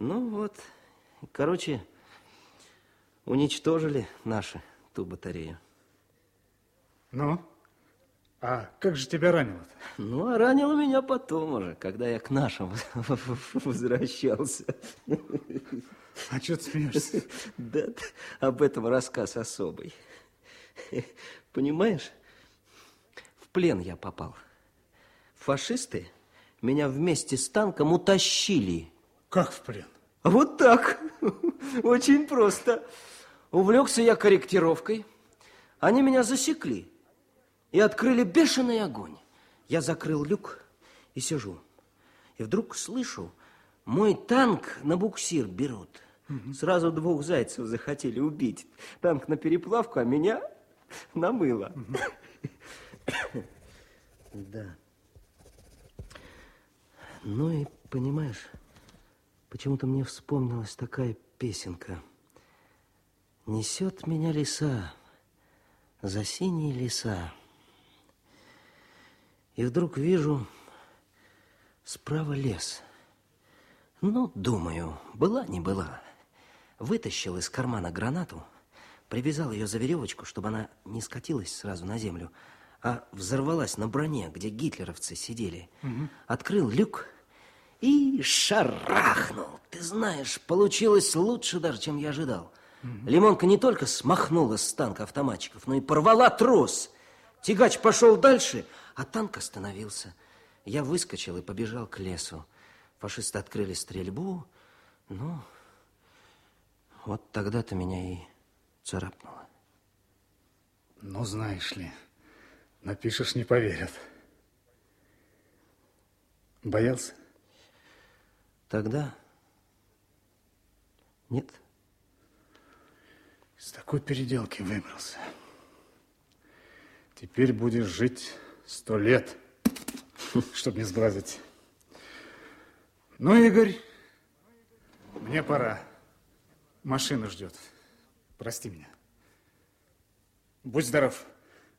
Ну вот, короче, уничтожили наши ту батарею. Ну, а как же тебя ранило-то? Ну, а ранило меня потом уже, когда я к нашим возвращался. А что ты смеешься? Да, об этом рассказ особый. Понимаешь, в плен я попал. Фашисты меня вместе с танком утащили. Как в плен? Вот так. Очень просто. Увлекся я корректировкой. Они меня засекли и открыли бешеный огонь. Я закрыл люк и сижу. И вдруг слышу, мой танк на буксир берут. Сразу двух зайцев захотели убить. Танк на переплавку, а меня на мыло. Да. Ну и понимаешь, почему-то мне вспомнилась такая песенка. Несет меня леса за синие леса. И вдруг вижу справа лес. Ну, думаю, была не была. Вытащил из кармана гранату, привязал ее за веревочку, чтобы она не скатилась сразу на землю, а взорвалась на броне, где гитлеровцы сидели. Угу. Открыл люк и шарахнул. Ты знаешь, получилось лучше даже, чем я ожидал. Угу. Лимонка не только смахнула с танка автоматчиков, но и порвала трос. Тягач пошел дальше, а танк остановился. Я выскочил и побежал к лесу. Фашисты открыли стрельбу. Ну, вот тогда-то меня и царапнуло. Ну, знаешь ли, напишешь, не поверят. Боялся? Тогда нет. Из такой переделки выбрался. Теперь будешь жить сто лет, чтобы не сглазить. Ну, Игорь, мне пора. Машина ждет. Прости меня. Будь здоров.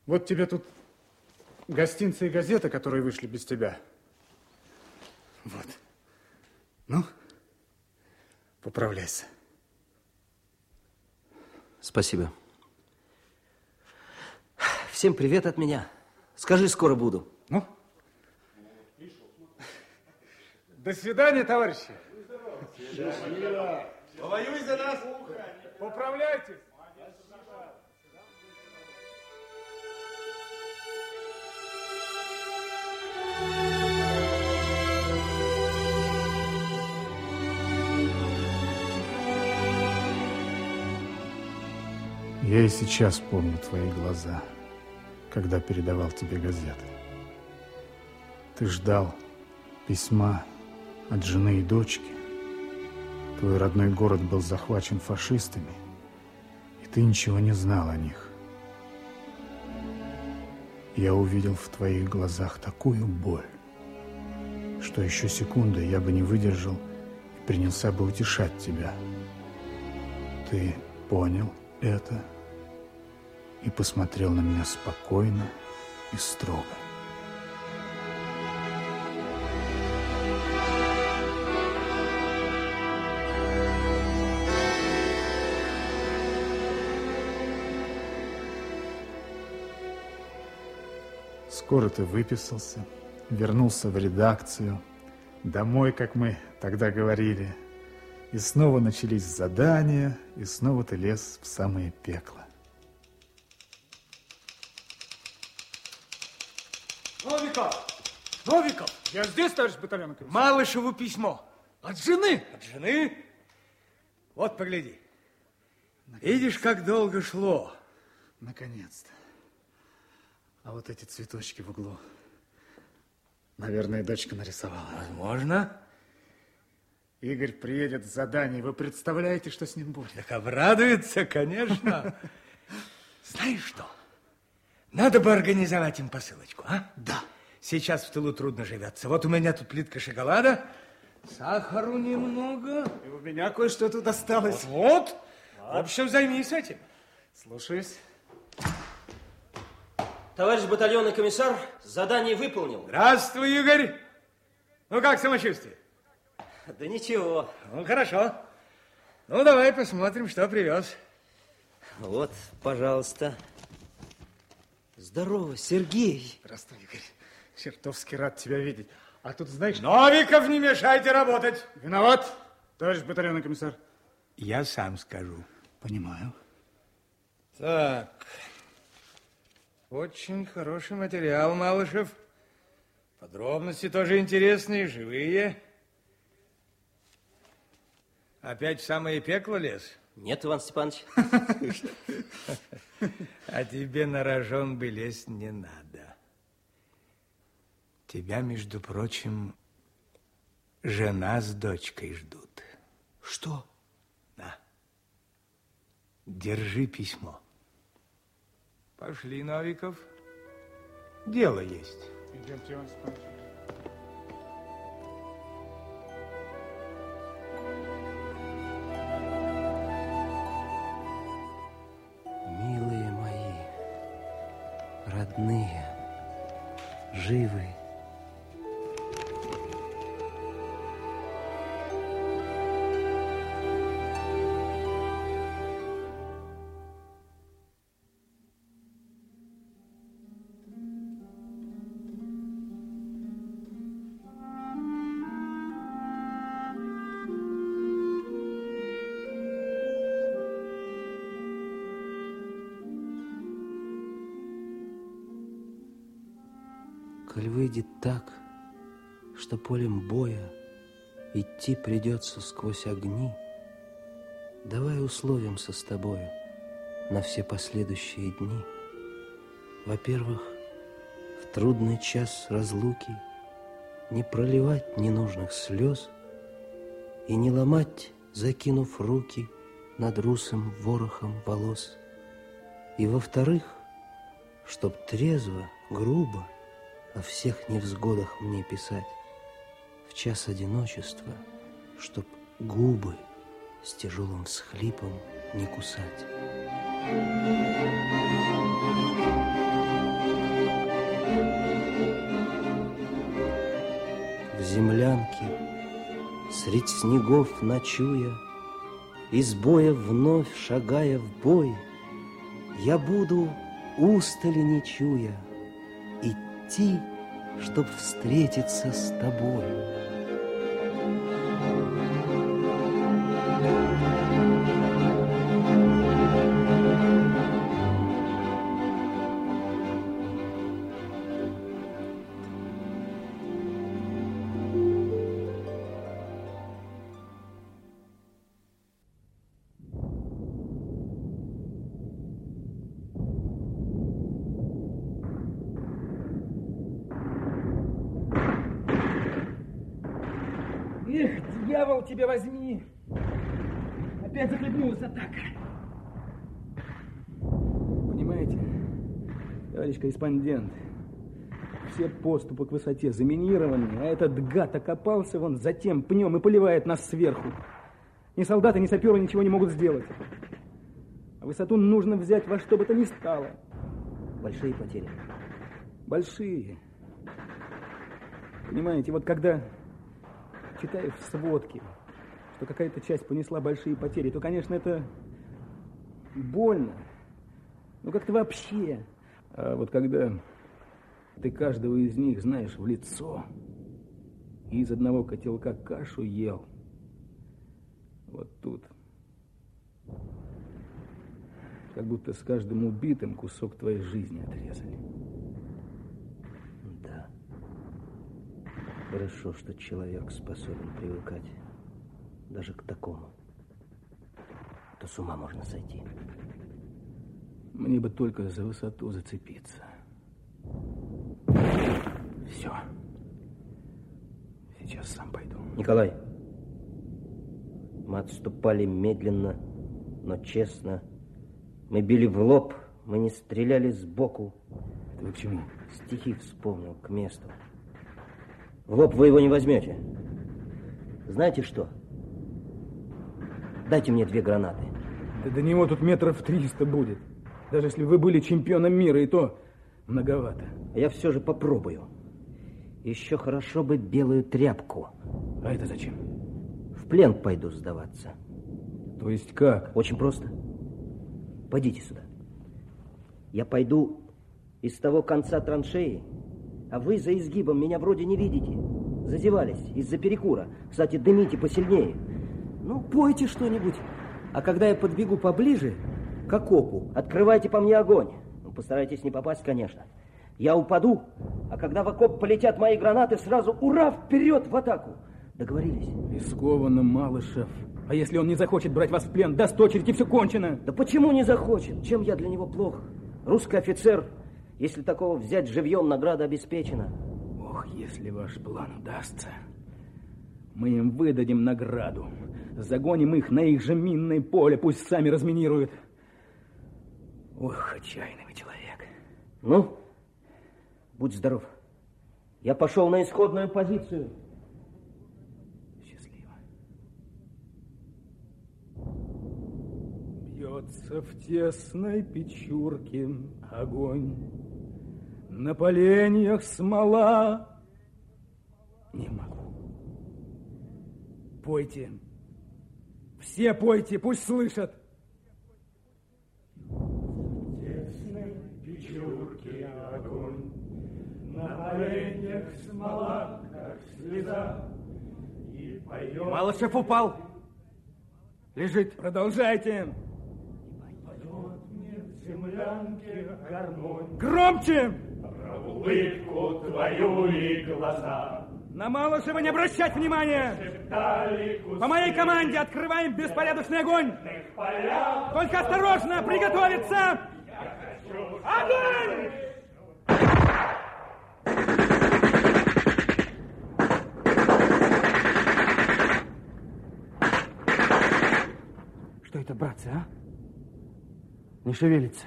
Вот тебе тут гостинцы и газета, которые вышли без тебя. Вот. Ну, поправляйся. Спасибо. Всем привет от меня. Скажи, скоро буду. Ну? До свидания, товарищи. Счастливо. Повоюй за нас. Поправляйтесь. Я и сейчас помню твои глаза, когда передавал тебе газеты. Ты ждал письма от жены и дочки. Твой родной город был захвачен фашистами, и ты ничего не знал о них. Я увидел в твоих глазах такую боль, что еще секунды я бы не выдержал и принялся бы утешать тебя. Ты понял это и посмотрел на меня спокойно и строго. Скоро ты выписался, вернулся в редакцию, домой, как мы тогда говорили, и снова начались задания, и снова ты лез в самое пекло. Я здесь, товарищ батальон комиссар. Малышеву письмо. От жены? От жены? Вот, погляди. Видишь, как долго шло. Наконец-то. А вот эти цветочки в углу. Наверное, дочка нарисовала. Возможно. Игорь приедет с заданием. Вы представляете, что с ним будет? Так обрадуется, конечно. Знаешь что? Надо бы организовать им посылочку, а? Да. Сейчас в тылу трудно живется. Вот у меня тут плитка шоколада, сахару немного. И у меня кое-что тут осталось. Вот, вот. В общем, займись этим. Слушаюсь. Товарищ батальонный комиссар, задание выполнил. Здравствуй, Игорь. Ну, как самочувствие? Да ничего. Ну, хорошо. Ну, давай посмотрим, что привез. Вот, пожалуйста. Здорово, Сергей. Здравствуй, Игорь. Чертовски рад тебя видеть. А тут, знаешь... Новиков, не мешайте работать. Виноват, товарищ батальонный комиссар. Я сам скажу. Понимаю. Так. Очень хороший материал, Малышев. Подробности тоже интересные, живые. Опять в самое пекло лез? Нет, Иван Степанович. А тебе на рожон бы лезть не надо. Тебя, между прочим, жена с дочкой ждут. Что? На. Держи письмо. Пошли, Новиков. Дело есть. Идемте, Иван Степанович. Милые мои, родные, живы. Коль выйдет так, что полем боя идти придется сквозь огни, давай условимся с тобою на все последующие дни. Во-первых, в трудный час разлуки не проливать ненужных слез и не ломать, закинув руки над русым ворохом волос. И во-вторых, чтоб трезво, грубо о всех невзгодах мне писать, в час одиночества, чтоб губы с тяжелым всхлипом не кусать. В землянке, средь снегов ночуя, Из боя вновь шагая в бой, Я буду, устали не чуя, Идти, чтоб встретиться с тобой. Эх, дьявол тебя возьми! Опять захлебнулась атака. Понимаете, товарищ корреспондент, все поступы к высоте заминированы, а этот гад окопался вон за тем пнем и поливает нас сверху. Ни солдаты, ни саперы ничего не могут сделать. А высоту нужно взять во что бы то ни стало. Большие потери. Большие. Понимаете, вот когда читаешь в сводке, что какая-то часть понесла большие потери, то, конечно, это больно. Ну, как-то вообще. А вот когда ты каждого из них знаешь в лицо и из одного котелка кашу ел, вот тут, как будто с каждым убитым кусок твоей жизни отрезали. Да. Хорошо, что человек способен привыкать даже к такому. То с ума можно сойти. Мне бы только за высоту зацепиться. Все. Сейчас сам пойду. Николай, мы отступали медленно, но честно. Мы били в лоб, мы не стреляли сбоку. Это вы к чему? Стихи вспомнил к месту. В лоб вы его не возьмете. Знаете что? Дайте мне две гранаты. Да до него тут метров триста будет. Даже если вы были чемпионом мира, и то многовато. Я все же попробую. Еще хорошо бы белую тряпку. А это зачем? плен пойду сдаваться. То есть как? Очень просто. Пойдите сюда. Я пойду из того конца траншеи, а вы за изгибом меня вроде не видите. Зазевались из-за перекура. Кстати, дымите посильнее. Ну, пойте что-нибудь. А когда я подбегу поближе к окопу, открывайте по мне огонь. Ну, постарайтесь не попасть, конечно. Я упаду, а когда в окоп полетят мои гранаты, сразу ура, вперед в атаку. Договорились? Рискованно, Малышев. А если он не захочет брать вас в плен, даст очередь, и все кончено. Да почему не захочет? Чем я для него плох? Русский офицер, если такого взять живьем, награда обеспечена. Ох, если ваш план удастся, мы им выдадим награду. Загоним их на их же минное поле, пусть сами разминируют. Ох, отчаянный вы человек. Ну, будь здоров. Я пошел на исходную позицию. Счастливо. Бьется в тесной печурке огонь, На поленьях смола. Не могу. Пойте. Все пойте, пусть слышат. тесной печурке огонь, На поленьях смола, как слеза, И поет Малышев упал. Лежит. Продолжайте. поет мне в землянке гармонь. Громче! Про улыбку твою и глаза На Малышева не обращать внимания! По моей команде открываем беспорядочный огонь! Только осторожно, приготовиться! Огонь! Что это, братцы, а? Не шевелится.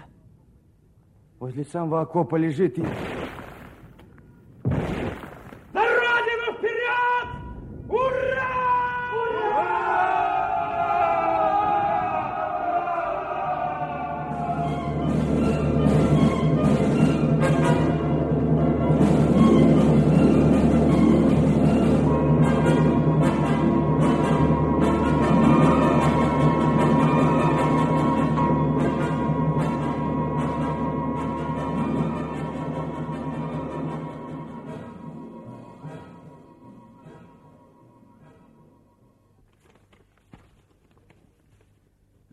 Возле самого окопа лежит и...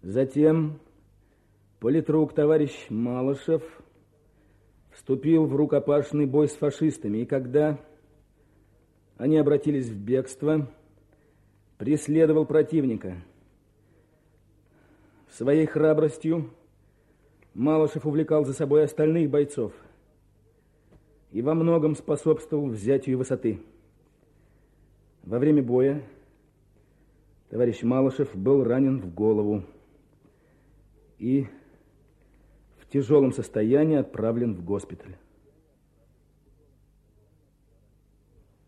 Затем политрук товарищ Малышев вступил в рукопашный бой с фашистами, и когда они обратились в бегство, преследовал противника. Своей храбростью Малышев увлекал за собой остальных бойцов и во многом способствовал взятию высоты. Во время боя товарищ Малышев был ранен в голову и в тяжелом состоянии отправлен в госпиталь.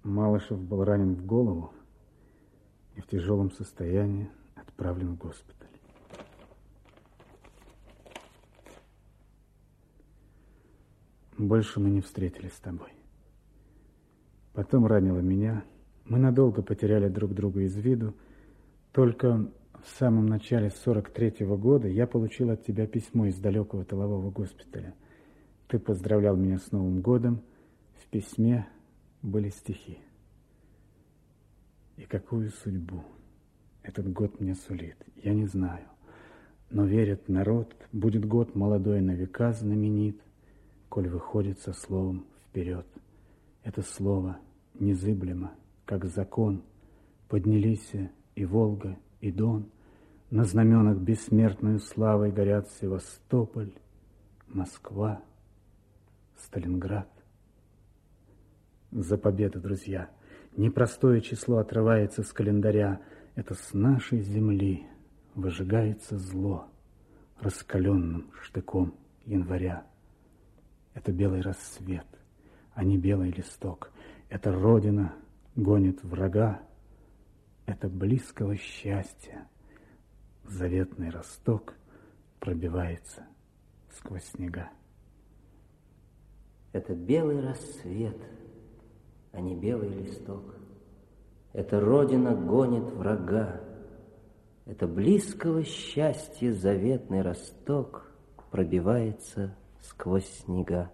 Малышев был ранен в голову и в тяжелом состоянии отправлен в госпиталь. Больше мы не встретились с тобой. Потом ранило меня. Мы надолго потеряли друг друга из виду. Только в самом начале 43-го года я получил от тебя письмо из далекого тылового госпиталя. Ты поздравлял меня с Новым годом. В письме были стихи. И какую судьбу этот год мне сулит, я не знаю. Но верит народ, будет год молодой на века знаменит, коль выходит со словом вперед. Это слово незыблемо, как закон. Поднялись и Волга, и Дон. На знаменах бессмертную славой горят Севастополь, Москва, Сталинград. За победу, друзья! Непростое число отрывается с календаря. Это с нашей земли выжигается зло раскаленным штыком января. Это белый рассвет, а не белый листок. Это Родина гонит врага. Это близкого счастья. Заветный росток пробивается сквозь снега. Это белый рассвет, а не белый листок. Эта родина гонит врага. Это близкого счастья заветный росток пробивается сквозь снега.